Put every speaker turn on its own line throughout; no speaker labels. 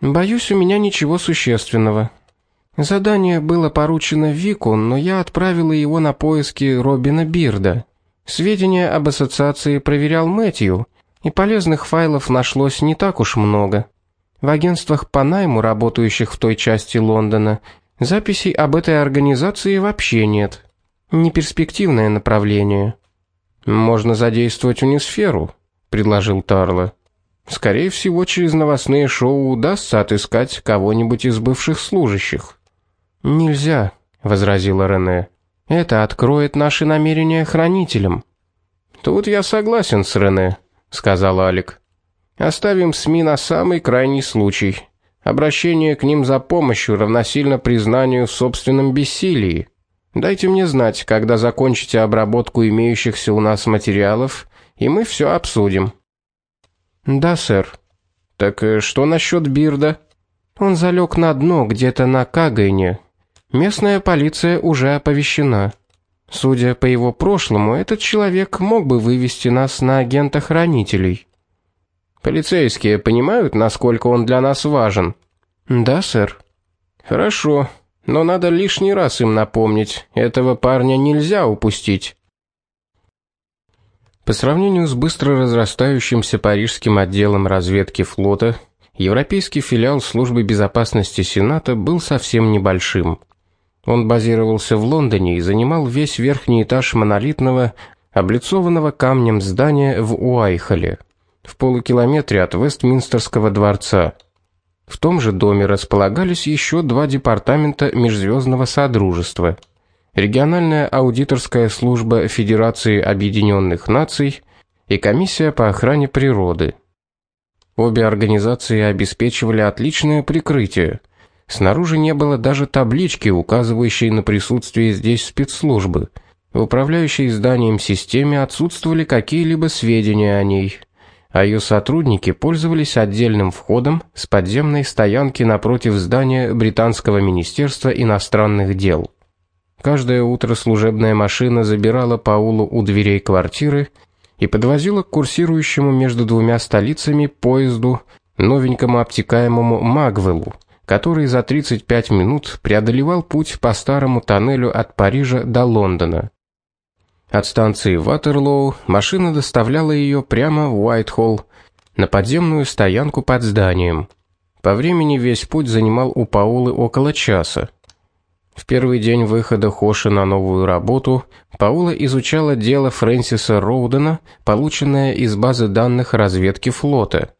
Боюсь, у меня ничего существенного. Задание было поручено Вику, но я отправила его на поиски Робина Бирда. Сведения об ассоциации проверял Мэтью, и полезных файлов нашлось не так уж много. В агентствах по найму, работающих в той части Лондона, записей об этой организации вообще нет. Неперспективное направление.
Можно задействовать Унисферу, предложил Тарло. Скорее всего, через новостные шоу удастся отыскать кого-нибудь из бывших служащих.
Нельзя, возразила Рене. Это откроет наши намерения хранителям.
Тут я согласен с Рене, сказал Алик. Оставим СМИ на самый крайний случай. Обращение к ним за помощью равносильно признанию в собственном бессилии. Дайте мне знать, когда закончите обработку имеющихся у нас материалов, и мы все обсудим.
Да, сэр.
Так э, что насчет Бирда?
Он залег на дно где-то на Кагайне. Местная полиция уже оповещена. Судя по его прошлому, этот человек мог бы вывести нас на агента-хранителей.
Полицейские понимают, насколько он для нас важен.
Да, сэр.
Хорошо, но надо лишний раз им напомнить, этого парня нельзя упустить. По сравнению с быстро разрастающимся парижским отделом разведки флота, европейский филиал службы безопасности Сената был совсем небольшим. Он базировался в Лондоне и занимал весь верхний этаж монолитного, облицованного камнем здания в Уайхоле в полукилометре от Вестминстерского дворца. В том же доме располагались еще два департамента межзвездного содружества: региональная аудиторская служба Федерации Объединенных Наций и комиссия по охране природы. Обе организации обеспечивали отличное прикрытие. Снаружи не было даже таблички, указывающей на присутствие здесь спецслужбы. В управляющей зданием системе отсутствовали какие-либо сведения о ней а ее сотрудники пользовались отдельным входом с подземной стоянки напротив здания британского министерства иностранных дел. Каждое утро служебная машина забирала Паулу у дверей квартиры и подвозила к курсирующему между двумя столицами поезду новенькому обтекаемому Магвеллу, который за 35 минут преодолевал путь по старому тоннелю от Парижа до Лондона. От станции Ватерлоу машина доставляла ее прямо в Уайтхолл, на подземную стоянку под зданием. По времени весь путь занимал у Паулы около часа. В первый день выхода Хоши на новую работу Паула изучала дело Фрэнсиса Роудена, полученное из базы данных разведки флота.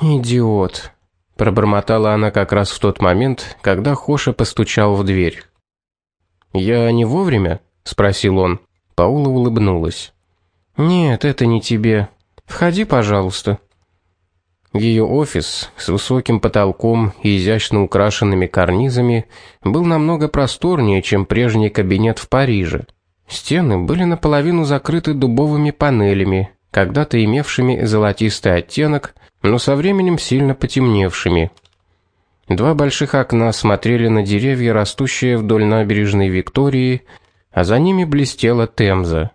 Идиот, пробормотала она как раз в тот момент, когда Хоша постучал в дверь.
"Я не вовремя?" спросил он.
Паула улыбнулась. Нет, это не тебе. Входи, пожалуйста.
Ее офис с высоким потолком и изящно украшенными карнизами был намного просторнее, чем прежний кабинет в Париже. Стены были наполовину закрыты дубовыми панелями, когда-то имевшими золотистый оттенок, но со временем сильно потемневшими. Два больших окна смотрели на деревья, растущие вдоль набережной Виктории, а за ними блестела Темза.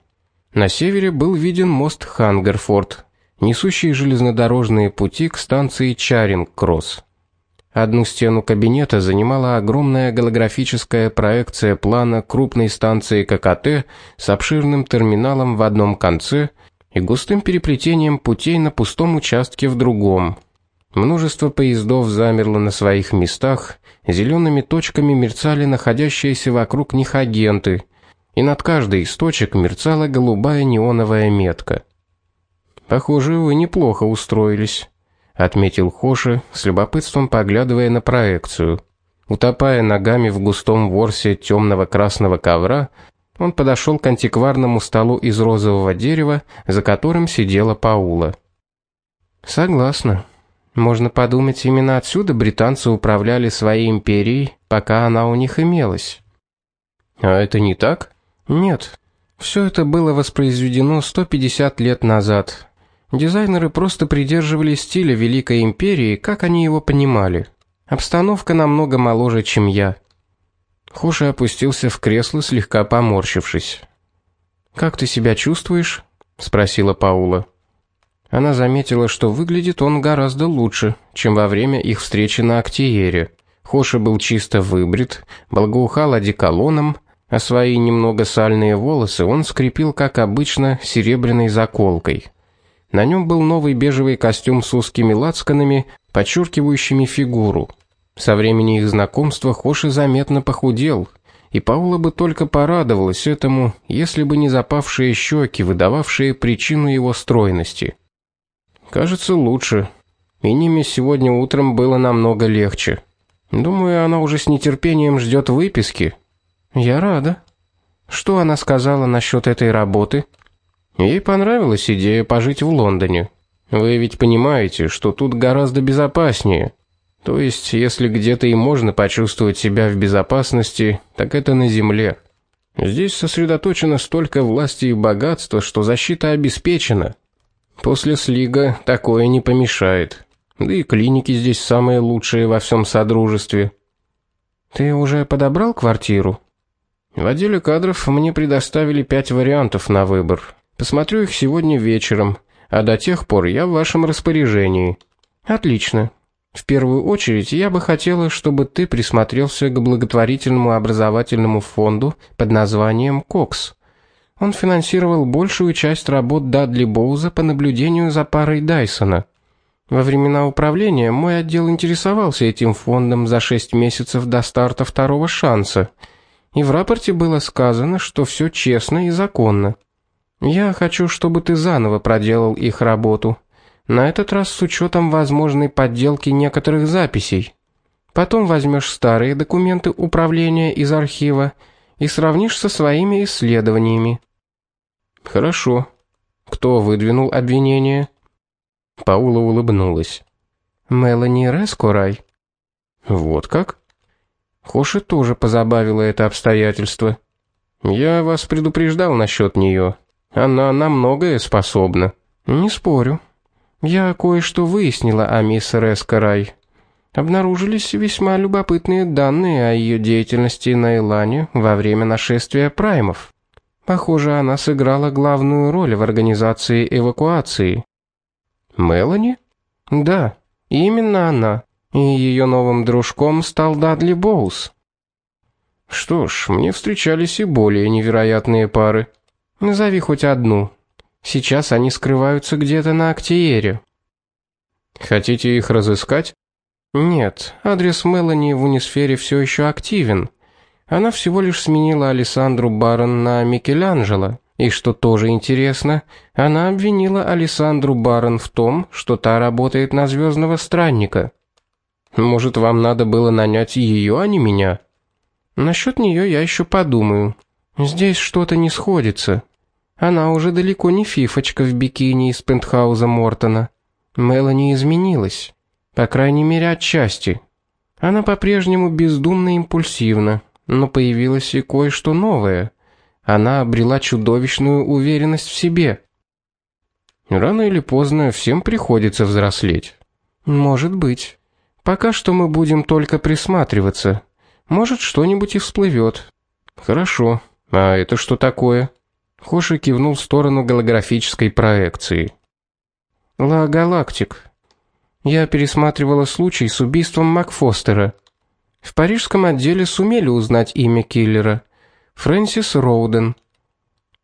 На севере был виден мост Хангерфорд, несущий железнодорожные пути к станции Чаринг-Кросс. Одну стену кабинета занимала огромная голографическая проекция плана крупной станции ККТ с обширным терминалом в одном конце и густым переплетением путей на пустом участке в другом. Множество поездов замерло на своих местах, зелеными точками мерцали находящиеся вокруг них агенты – и над каждой из точек мерцала голубая неоновая метка. Похоже, вы неплохо устроились, отметил Хоши, с любопытством поглядывая на проекцию. Утопая ногами в густом ворсе темного красного ковра, он подошел к антикварному столу из розового дерева, за которым сидела Паула. Согласна. Можно подумать, именно отсюда британцы управляли своей империей, пока она у них имелась. А это не так?
Нет. Все это было воспроизведено 150 лет назад. Дизайнеры просто придерживались стиля Великой империи, как они его понимали. Обстановка намного моложе, чем я. Хоши опустился в кресло, слегка поморщившись. Как ты себя чувствуешь? спросила Паула. Она заметила, что выглядит он гораздо лучше, чем во время их встречи на Актиере. Хоша был чисто выбрит, благоухал одеколоном, а свои немного сальные волосы он скрепил, как обычно, серебряной заколкой. На нем был новый бежевый костюм с узкими лацканами, подчеркивающими фигуру. Со времени их знакомства Хоши заметно похудел, и Паула бы только порадовалась этому, если бы не запавшие щеки, выдававшие причину его стройности. Кажется, лучше. И ними сегодня утром было намного легче. Думаю, она уже с нетерпением ждет выписки. Я рада. Что она сказала насчет этой работы? Ей понравилась идея пожить в Лондоне. Вы ведь понимаете, что тут гораздо безопаснее. То есть, если где-то и можно почувствовать себя в безопасности, так это на земле. Здесь сосредоточено столько власти и богатства, что защита обеспечена. После слига такое не помешает. Да и клиники здесь самые лучшие во всем содружестве. Ты уже подобрал квартиру? В отделе кадров мне предоставили пять вариантов на выбор. Посмотрю их сегодня вечером, а до тех пор я в вашем распоряжении. Отлично. В первую очередь я бы хотела, чтобы ты присмотрелся к благотворительному образовательному фонду под названием Кокс. Он финансировал большую часть работ Дадли Боуза по наблюдению за парой Дайсона. Во времена управления мой отдел интересовался этим фондом за 6 месяцев до старта второго шанса. И в рапорте было сказано, что все честно и законно. Я хочу, чтобы ты заново проделал их работу. На этот раз с учетом возможной подделки некоторых записей. Потом возьмешь старые документы управления из архива и сравнишь со своими исследованиями. Хорошо. Кто выдвинул обвинение? Паула улыбнулась. Мелани Рескорай. Вот как? Хоши тоже позабавило это обстоятельство. Я вас предупреждал насчет нее. Она на многое способна. Не спорю. Я кое-что выяснила о мисс Рескорай. Обнаружились весьма любопытные данные о ее деятельности на Илане во время нашествия праймов. Похоже, она сыграла главную роль в организации эвакуации. Мелани? Да, именно она. И ее новым дружком стал Дадли Боус. Что ж, мне встречались и более невероятные пары. Назови хоть одну. Сейчас они скрываются где-то на Актиере. Хотите их разыскать? Нет, адрес Мелани в Унисфере все еще активен. Она всего лишь сменила Александру Барон на Микеланджело, и что тоже интересно, она обвинила Александру Барон в том, что та работает на звездного странника. Может, вам надо было нанять ее, а не меня? Насчет нее я еще подумаю. Здесь что-то не сходится. Она уже далеко не фифочка в бикини из пентхауза Мортона. Мелани изменилась, по крайней мере, отчасти. Она по-прежнему бездумно импульсивна, но появилось и кое-что новое. Она обрела чудовищную уверенность в себе. Рано или поздно всем приходится взрослеть. Может быть. Пока что мы будем только присматриваться. Может, что-нибудь и всплывет. Хорошо. А это что такое? Хоши кивнул в сторону голографической проекции. Ла Галактик. Я пересматривала случай с убийством Макфостера. В парижском отделе сумели узнать имя киллера. Фрэнсис Роуден.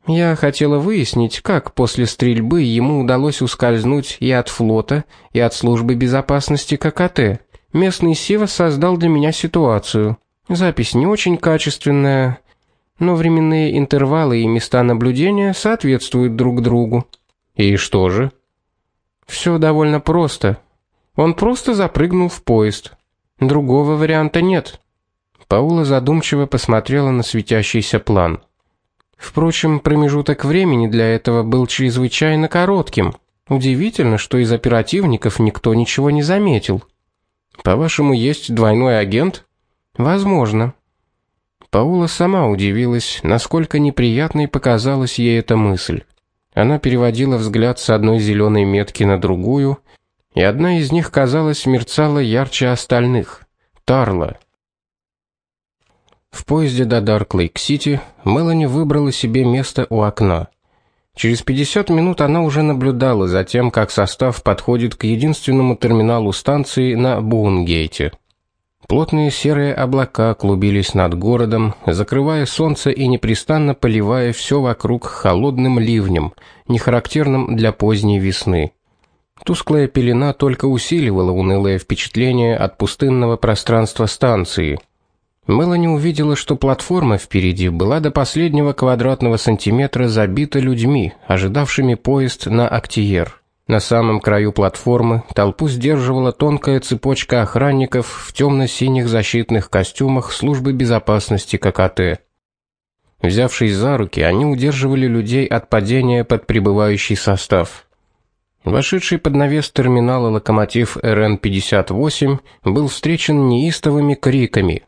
Я хотела выяснить, как после стрельбы ему удалось ускользнуть и от флота, и от службы безопасности ККТ. Местный Сива создал для меня ситуацию. Запись не очень качественная, но временные интервалы и места наблюдения соответствуют друг другу. И что же? Все довольно просто. Он просто запрыгнул в поезд. Другого варианта нет. Паула задумчиво посмотрела на светящийся план. Впрочем, промежуток времени для этого был чрезвычайно коротким. Удивительно, что из оперативников никто ничего не заметил. По-вашему, есть двойной агент? Возможно. Паула сама удивилась, насколько неприятной показалась ей эта мысль. Она переводила взгляд с одной зеленой метки на другую, и одна из них, казалось, мерцала ярче остальных. Тарла. В поезде до Дарклейк-Сити Мелани выбрала себе место у окна. Через 50 минут она уже наблюдала за тем, как состав подходит к единственному терминалу станции на Бунгейте. Плотные серые облака клубились над городом, закрывая солнце и непрестанно поливая все вокруг холодным ливнем, нехарактерным для поздней весны. Тусклая пелена только усиливала унылое впечатление от пустынного пространства станции. Мелани увидела, что платформа впереди была до последнего квадратного сантиметра забита людьми, ожидавшими поезд на Актиер. На самом краю платформы толпу сдерживала тонкая цепочка охранников в темно синих защитных костюмах службы безопасности ККТ. Взявшись за руки, они удерживали людей от падения под прибывающий состав. Вошедший под навес терминала локомотив РН-58 был встречен неистовыми криками.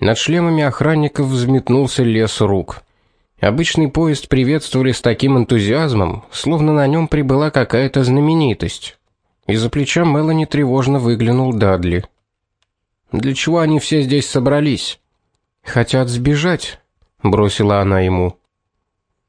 Над шлемами охранников взметнулся лес рук. Обычный поезд приветствовали с таким энтузиазмом, словно на нем прибыла какая-то знаменитость. Из-за плеча Мелани тревожно выглянул Дадли. Для чего они все здесь собрались? Хотят сбежать, бросила она ему.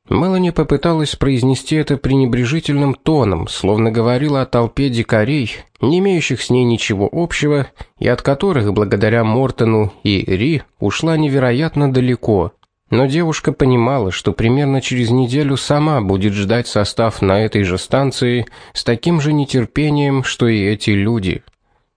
Мелани попыталась произнести это пренебрежительным тоном, словно говорила о толпе дикарей, не имеющих с ней ничего общего и от которых благодаря Мортону и Ри ушла невероятно далеко. Но девушка понимала, что примерно через неделю сама будет ждать состав на этой же станции с таким же нетерпением, что и эти люди.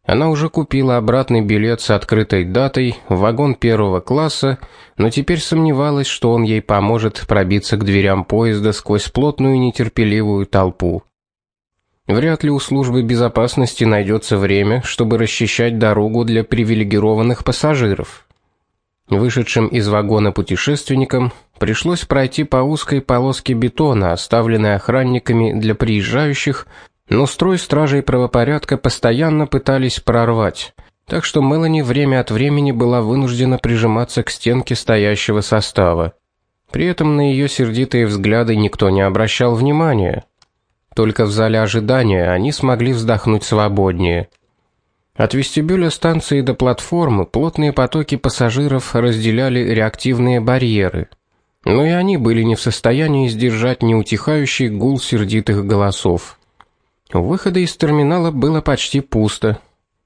Она уже купила обратный билет с открытой датой в вагон первого класса, но теперь сомневалась, что он ей поможет пробиться к дверям поезда сквозь плотную нетерпеливую толпу. Вряд ли у службы безопасности найдется время, чтобы расчищать дорогу для привилегированных пассажиров. Вышедшим из вагона путешественникам пришлось пройти по узкой полоске бетона, оставленной охранниками для приезжающих, но строй стражей правопорядка постоянно пытались прорвать. Так что Мелани время от времени была вынуждена прижиматься к стенке стоящего состава. При этом на ее сердитые взгляды никто не обращал внимания. Только в зале ожидания они смогли вздохнуть свободнее. От вестибюля станции до платформы плотные потоки пассажиров разделяли реактивные барьеры. Но и они были не в состоянии сдержать неутихающий гул сердитых голосов. У выхода из терминала было почти пусто.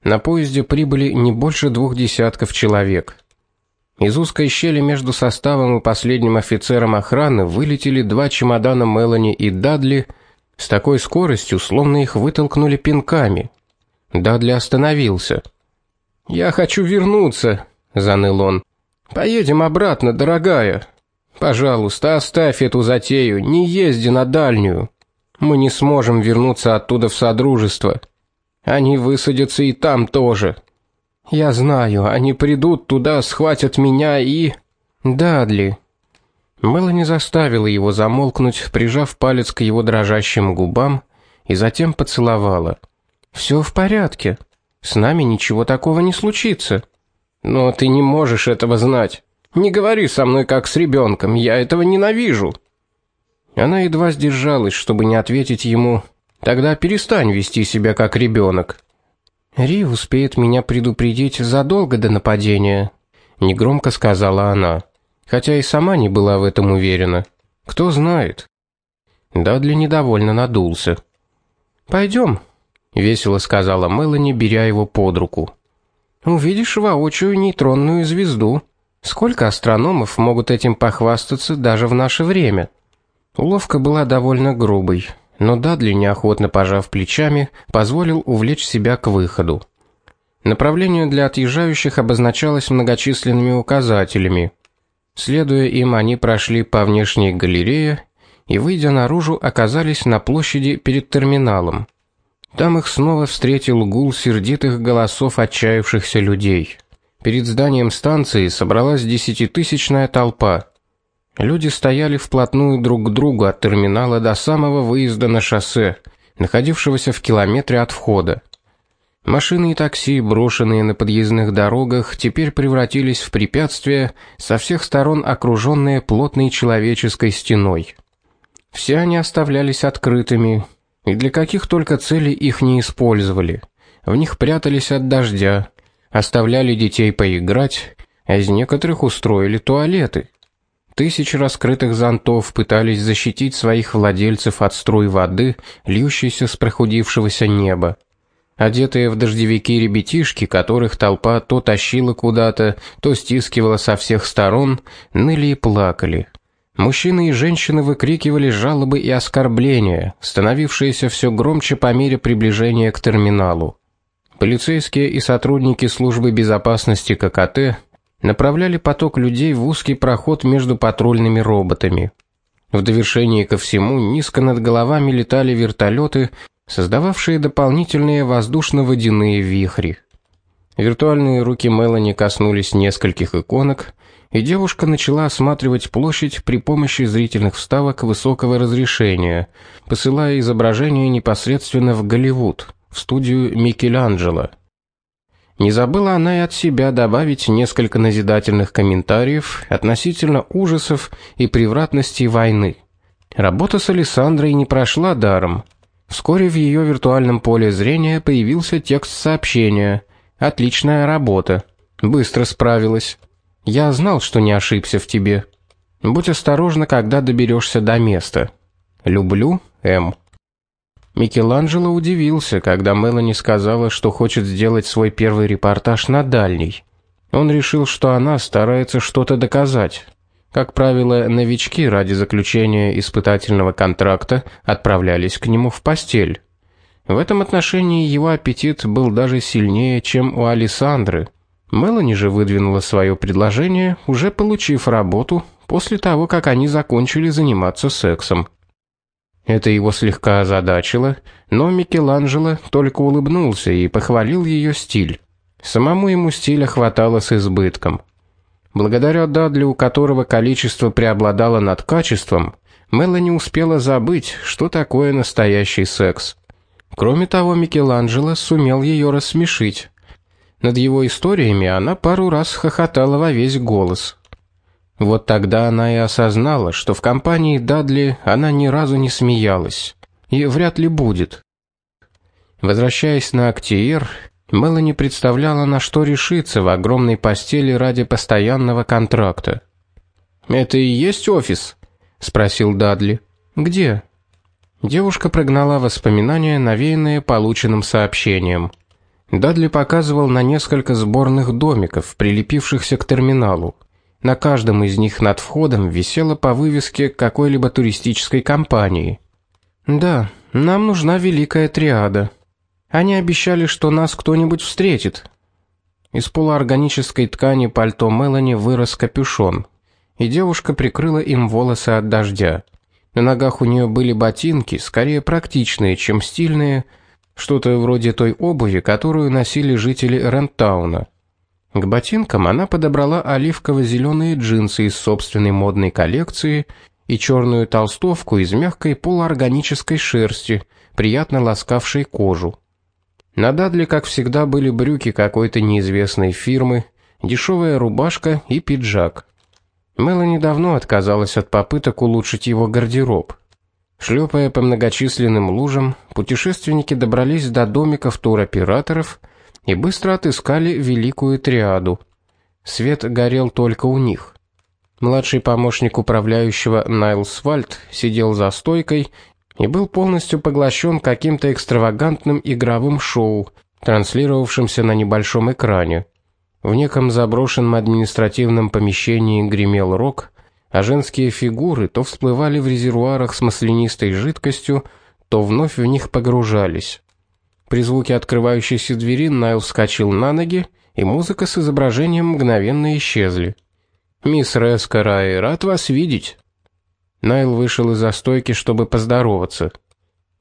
На поезде прибыли не больше двух десятков человек. Из узкой щели между составом и последним офицером охраны вылетели два чемодана Мелани и Дадли с такой скоростью, словно их вытолкнули пинками. Дадли остановился. "Я хочу вернуться", заныл он. "Поедем обратно, дорогая. Пожалуйста, оставь эту затею, не езди на дальнюю. Мы не сможем вернуться оттуда в содружество. Они высадятся и там тоже. Я знаю, они придут туда, схватят меня и Дадли. Мелани заставила его замолкнуть, прижав палец к его дрожащим губам, и затем поцеловала. Все в порядке. С нами ничего такого не случится. Но ты не можешь этого знать. Не говори со мной как с ребенком, я этого ненавижу. Она едва сдержалась, чтобы не ответить ему: "Тогда перестань вести себя как ребенок. Ри успеет меня предупредить задолго до нападения, негромко сказала она, хотя и сама не была в этом уверена. Кто знает? Дадли недовольно надулся. Пойдем, весело сказала Мелани, беря его под руку. Увидишь воочию нейтронную звезду. Сколько астрономов могут этим похвастаться даже в наше время? Уловка была довольно грубой, но Дадли, неохотно пожав плечами, позволил увлечь себя к выходу. Направление для отъезжающих обозначалось многочисленными указателями. Следуя им, они прошли по внешней галерее и, выйдя наружу, оказались на площади перед терминалом. Там их снова встретил гул сердитых голосов отчаявшихся людей. Перед зданием станции собралась десятитысячная толпа. Люди стояли вплотную друг к другу от терминала до самого выезда на шоссе, находившегося в километре от входа. Машины и такси, брошенные на подъездных дорогах, теперь превратились в препятствия, со всех сторон окруженные плотной человеческой стеной. Все они оставлялись открытыми, и для каких только целей их не использовали. В них прятались от дождя, оставляли детей поиграть, а из некоторых устроили туалеты. Тысячи раскрытых зонтов пытались защитить своих владельцев от струй воды, льющейся с прохудившегося неба. Одетые в дождевики ребятишки, которых толпа то тащила куда-то, то стискивала со всех сторон, ныли и плакали. Мужчины и женщины выкрикивали жалобы и оскорбления, становившиеся все громче по мере приближения к терминалу. Полицейские и сотрудники службы безопасности ККТ направляли поток людей в узкий проход между патрульными роботами. В довершение ко всему, низко над головами летали вертолеты, создававшие дополнительные воздушно-водяные вихри. Виртуальные руки Мелани коснулись нескольких иконок, и девушка начала осматривать площадь при помощи зрительных вставок высокого разрешения, посылая изображение непосредственно в Голливуд, в студию Микеланджело. Не забыла она и от себя добавить несколько назидательных комментариев относительно ужасов и превратностей войны. Работа с Александрой не прошла даром. Вскоре в ее виртуальном поле зрения появился текст сообщения. Отличная работа. Быстро справилась. Я знал, что не ошибся в тебе. Будь осторожна, когда доберешься до места. Люблю, М. Микеланджело удивился, когда Мелани сказала, что хочет сделать свой первый репортаж на дальний. Он решил, что она старается что-то доказать. Как правило, новички ради заключения испытательного контракта отправлялись к нему в постель. В этом отношении его аппетит был даже сильнее, чем у Алисандры. Мелани же выдвинула свое предложение, уже получив работу после того, как они закончили заниматься сексом. Это его слегка озадачило, но Микеланджело только улыбнулся и похвалил ее стиль. Самому ему стиля хватало с избытком. Благодаря Дадли, у которого количество преобладало над качеством, Мелани успела забыть, что такое настоящий секс. Кроме того, Микеланджело сумел ее рассмешить. Над его историями она пару раз хохотала во весь голос. Вот тогда она и осознала, что в компании Дадли она ни разу не смеялась и вряд ли будет. Возвращаясь на Актиер, Мелани представляла, на что решиться в огромной постели ради постоянного контракта. "Это и есть офис?" спросил Дадли. "Где?" Девушка прогнала воспоминания, навеянные полученным сообщением. Дадли показывал на несколько сборных домиков, прилепившихся к терминалу. На каждом из них над входом висела по вывеске какой-либо туристической компании. Да, нам нужна великая триада. Они обещали, что нас кто-нибудь встретит. Из полуорганической ткани пальто Мелани вырос капюшон, и девушка прикрыла им волосы от дождя. На ногах у нее были ботинки, скорее практичные, чем стильные, что-то вроде той обуви, которую носили жители Рентауна. К ботинкам она подобрала оливково зеленые джинсы из собственной модной коллекции и черную толстовку из мягкой полуорганической шерсти, приятно ласкавшей кожу. На Дадли, как всегда, были брюки какой-то неизвестной фирмы, дешевая рубашка и пиджак. Мелани давно отказалась от попыток улучшить его гардероб. Шлепая по многочисленным лужам, путешественники добрались до домиков туроператоров и быстро отыскали великую триаду. Свет горел только у них. Младший помощник управляющего Найл Свальд сидел за стойкой и был полностью поглощен каким-то экстравагантным игровым шоу, транслировавшимся на небольшом экране. В неком заброшенном административном помещении гремел рок, а женские фигуры то всплывали в резервуарах с маслянистой жидкостью, то вновь в них погружались. При звуке открывающейся двери Найл вскочил на ноги, и музыка с изображением мгновенно исчезли. Мисс Рескарай, рад вас видеть. Найл вышел из застойки, чтобы поздороваться.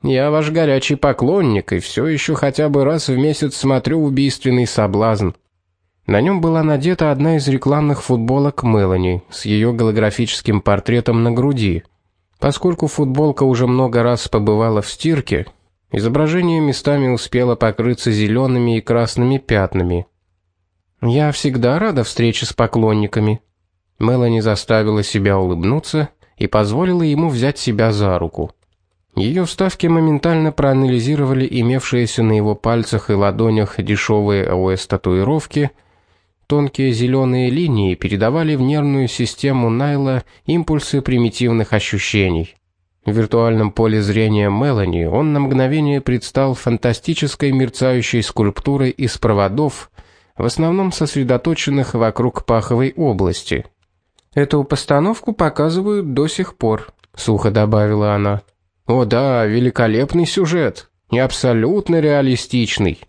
Я ваш горячий поклонник и все еще хотя бы раз в месяц смотрю Убийственный соблазн. На нем была надета одна из рекламных футболок Мелани с ее голографическим портретом на груди. Поскольку футболка уже много раз побывала в стирке, Изображение местами успело покрыться зелеными и красными пятнами. Я всегда рада встрече с поклонниками. Мелани заставила себя улыбнуться и позволила ему взять себя за руку. Ее вставки моментально проанализировали имевшиеся на его пальцах и ладонях дешевые ОС татуировки,
Тонкие зеленые линии передавали в нервную систему Найла импульсы примитивных ощущений. В виртуальном поле зрения Мелани он на мгновение предстал фантастической мерцающей скульптурой из проводов, в основном сосредоточенных вокруг паховой области.
Эту постановку показывают до сих пор,
сухо добавила она. О да, великолепный сюжет, и абсолютно реалистичный.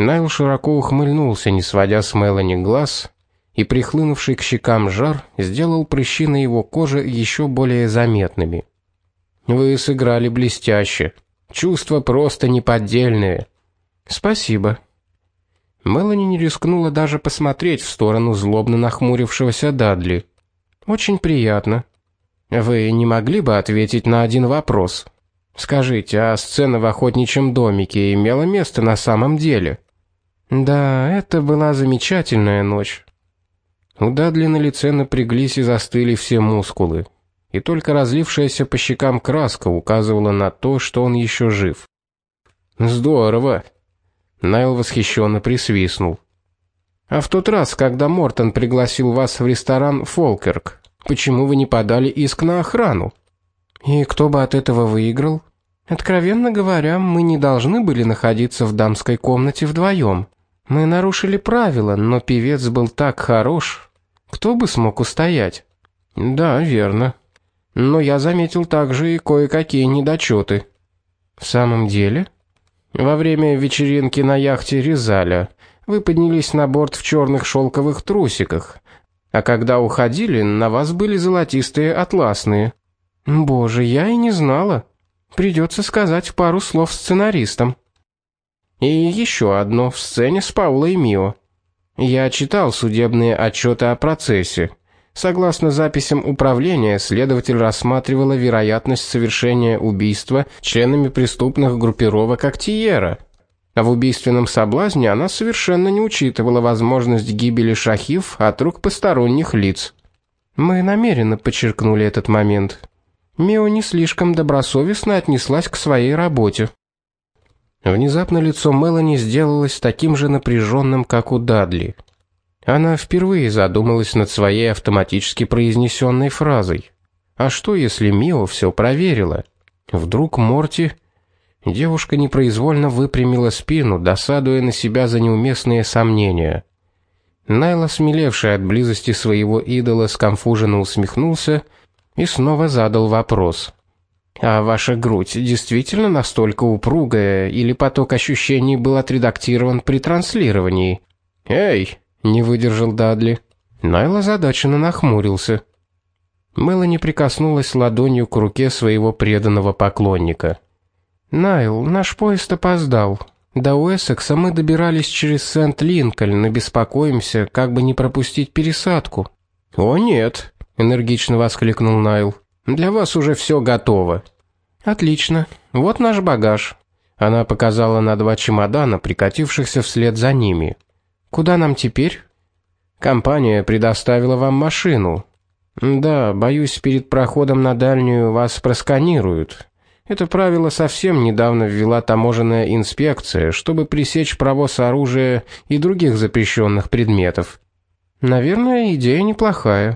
Найл широко ухмыльнулся, не сводя с Мелани глаз, и прихлынувший к щекам жар сделал прыщи на его коже еще более заметными. Вы сыграли блестяще. Чувства просто неподдельные.
Спасибо.
Мелани не рискнула даже посмотреть в сторону злобно нахмурившегося Дадли.
Очень приятно.
Вы не могли бы ответить на один вопрос? Скажите, а сцена в охотничьем домике имела место на самом деле?
Да, это была замечательная ночь.
У Дадли на лице напряглись и застыли все мускулы и только разлившаяся по щекам краска указывала на то, что он еще жив. Здорово. Найл восхищенно присвистнул. А в тот раз, когда Мортон пригласил вас в ресторан Фолкерк, почему вы не подали иск на охрану?
И кто бы от этого выиграл? Откровенно говоря, мы не должны были находиться в дамской комнате вдвоем. Мы нарушили правила, но певец был так хорош, кто бы смог устоять?
Да, верно. Но я заметил также и кое-какие недочеты.
В самом деле,
во время вечеринки на яхте Ризаля вы поднялись на борт в черных шелковых трусиках, а когда уходили, на вас были золотистые атласные.
Боже, я и не знала. Придется сказать пару слов сценаристам.
И еще одно в сцене с Паулой Мио. Я читал судебные отчеты о процессе. Согласно записям управления, следователь рассматривала вероятность совершения убийства членами преступных группировок Актиера. А в убийственном соблазне она совершенно не учитывала возможность гибели Шахив от рук посторонних лиц.
Мы намеренно подчеркнули этот момент. Мио не слишком добросовестно отнеслась к своей работе.
Внезапно лицо Мелани сделалось таким же напряженным, как у Дадли. Она впервые задумалась над своей автоматически произнесенной фразой. А что, если Мио все проверила? Вдруг Морти... Девушка непроизвольно выпрямила спину, досадуя на себя за неуместные сомнения. Найла, смелевший от близости своего идола, сконфуженно усмехнулся и снова задал вопрос. А ваша грудь действительно настолько упругая или поток ощущений был отредактирован при транслировании? Эй, не выдержал Дадли. Найл озадаченно нахмурился. Мелани прикоснулась ладонью к руке своего преданного поклонника.
Найл, наш поезд опоздал. До Уэссекса мы добирались через Сент-Линкольн, и беспокоимся, как бы не пропустить пересадку.
О нет, энергично воскликнул Найл. Для вас уже все готово.
Отлично. Вот наш багаж.
Она показала на два чемодана, прикатившихся вслед за ними.
Куда нам теперь?
Компания предоставила вам машину. Да, боюсь, перед проходом на дальнюю вас просканируют. Это правило совсем недавно ввела таможенная инспекция, чтобы пресечь провоз оружия и других запрещенных предметов.
Наверное, идея неплохая.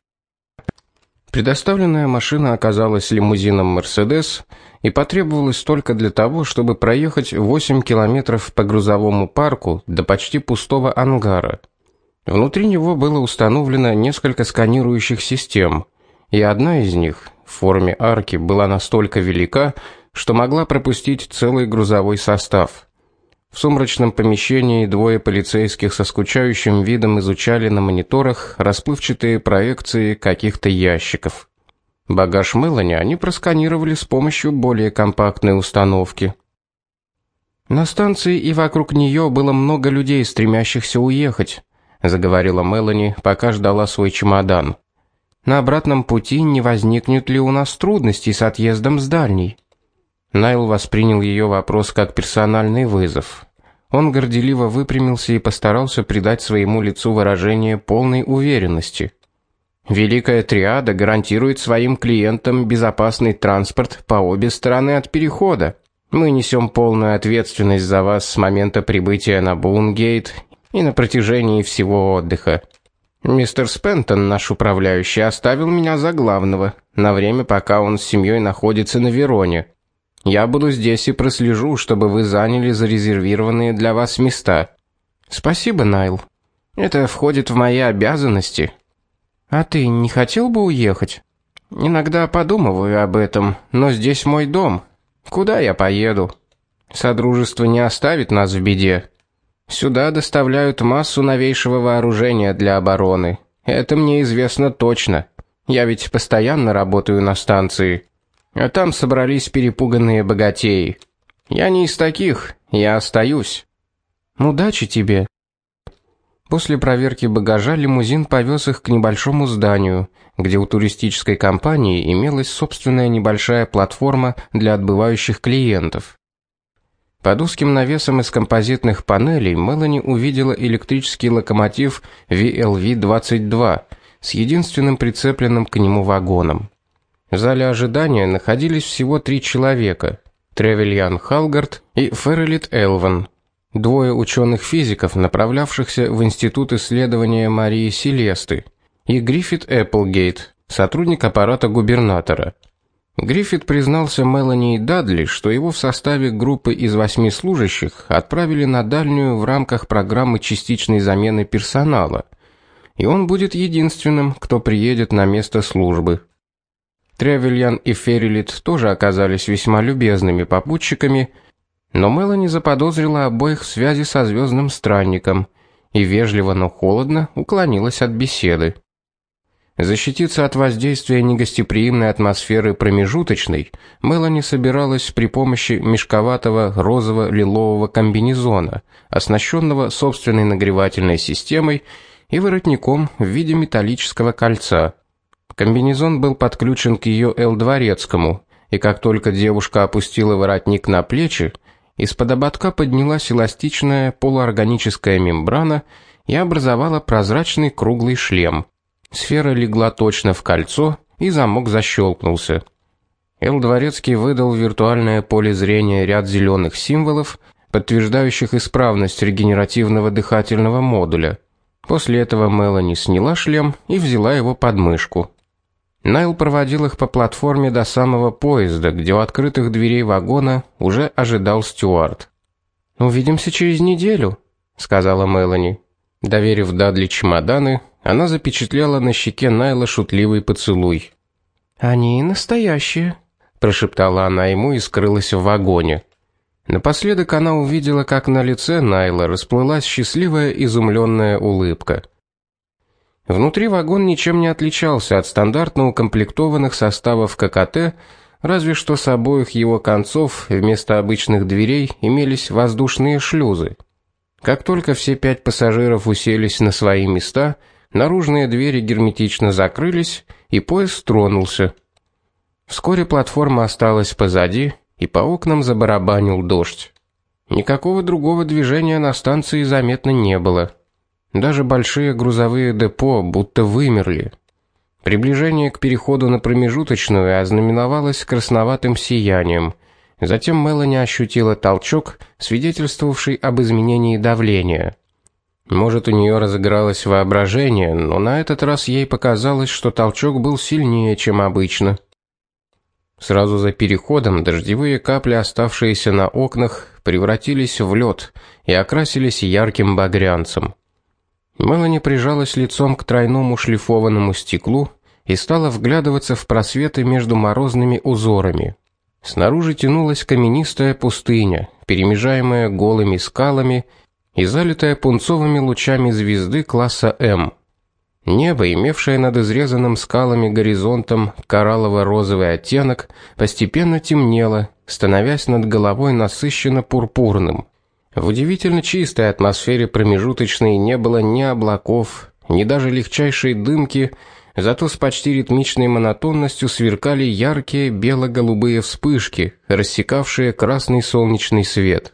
Предоставленная машина оказалась лимузином Mercedes и потребовалась только для того, чтобы проехать 8 километров по грузовому парку до почти пустого ангара. Внутри него было установлено несколько сканирующих систем, и одна из них в форме арки была настолько велика, что могла пропустить целый грузовой состав. В сумрачном помещении двое полицейских со скучающим видом изучали на мониторах расплывчатые проекции каких-то ящиков. Багаж Мелани они просканировали с помощью более компактной установки.
На станции и вокруг нее было много людей, стремящихся уехать, заговорила Мелани, пока ждала свой чемодан. На обратном пути не возникнет ли у нас трудностей с отъездом с дальней?
Найл воспринял ее вопрос как персональный вызов. Он горделиво выпрямился и постарался придать своему лицу выражение полной уверенности. Великая триада гарантирует своим клиентам безопасный транспорт по обе стороны от перехода. Мы несем полную ответственность за вас с момента прибытия на Бунгейт
и на протяжении всего отдыха. Мистер Спентон, наш управляющий, оставил меня за главного на время, пока он с семьей находится на Вероне. Я буду здесь и прослежу, чтобы вы заняли зарезервированные для вас места. Спасибо, Найл. Это входит в мои обязанности. А ты не хотел бы уехать? Иногда подумываю об этом, но здесь мой дом. Куда я поеду? Содружество не оставит нас в беде. Сюда доставляют массу новейшего вооружения для обороны. Это мне известно точно. Я ведь постоянно работаю на станции. А там собрались перепуганные богатеи. Я не из таких, я остаюсь. Удачи тебе. После проверки багажа лимузин повез их к небольшому зданию, где у туристической компании имелась собственная небольшая платформа для отбывающих клиентов. Под узким навесом из композитных панелей Мелани увидела электрический локомотив VLV-22 с единственным прицепленным к нему вагоном. В зале ожидания находились всего три человека: Тревельян Халгард и Феррелит Элван, двое ученых-физиков, направлявшихся в Институт исследования Марии Селесты, и Гриффит Эпплгейт, сотрудник аппарата губернатора. Гриффит признался Мелани и Дадли, что его в составе группы из восьми служащих отправили на дальнюю в рамках программы частичной замены персонала, и он будет единственным, кто приедет на место службы. Тревельян и Феррилит тоже оказались весьма любезными попутчиками, но Мелани заподозрила обоих в связи со звездным странником и вежливо, но холодно уклонилась от беседы. Защититься от воздействия негостеприимной атмосферы промежуточной Мелани собиралась при помощи мешковатого розово-лилового комбинезона, оснащенного собственной нагревательной системой и воротником в виде металлического кольца. Комбинезон был подключен к ее Л-дворецкому, и как только девушка опустила воротник на плечи, из-под ободка поднялась эластичная полуорганическая мембрана и образовала прозрачный круглый шлем. Сфера легла точно в кольцо, и замок защелкнулся. Эл Дворецкий выдал в виртуальное поле зрения ряд зеленых символов, подтверждающих исправность регенеративного дыхательного модуля. После этого Мелани сняла шлем и взяла его под мышку. Найл проводил их по платформе до самого поезда, где у открытых дверей вагона уже ожидал стюард. "Увидимся через неделю", сказала Мелани. Доверив Дадли чемоданы, она запечатлела на щеке Найла шутливый поцелуй. "Они настоящие", прошептала она ему и скрылась в вагоне. Напоследок она увидела, как на лице Найла расплылась счастливая изумленная улыбка. Внутри вагон ничем не отличался от стандартно укомплектованных составов ККТ, разве что с обоих его концов вместо обычных дверей имелись воздушные шлюзы. Как только все пять пассажиров уселись на свои места, Наружные двери герметично закрылись, и поезд тронулся. Вскоре платформа осталась позади, и по окнам забарабанил дождь. Никакого другого движения на станции заметно не было. Даже большие грузовые депо будто вымерли. Приближение к переходу на промежуточную ознаменовалось красноватым сиянием. Затем Мелани ощутила толчок, свидетельствовавший об изменении давления. Может, у нее разыгралось воображение, но на этот раз ей показалось, что толчок был сильнее, чем обычно. Сразу за переходом дождевые капли, оставшиеся на окнах, превратились в лед и окрасились ярким багрянцем. Мелани прижалась лицом к тройному шлифованному стеклу и стала вглядываться в просветы между морозными узорами. Снаружи тянулась каменистая пустыня, перемежаемая голыми скалами и залитая пунцовыми лучами звезды класса М. Небо, имевшее над изрезанным скалами горизонтом кораллово-розовый оттенок, постепенно темнело, становясь над головой насыщенно пурпурным. В удивительно чистой атмосфере промежуточной не было ни облаков, ни даже легчайшей дымки, зато с почти ритмичной монотонностью сверкали яркие бело-голубые вспышки, рассекавшие красный солнечный свет.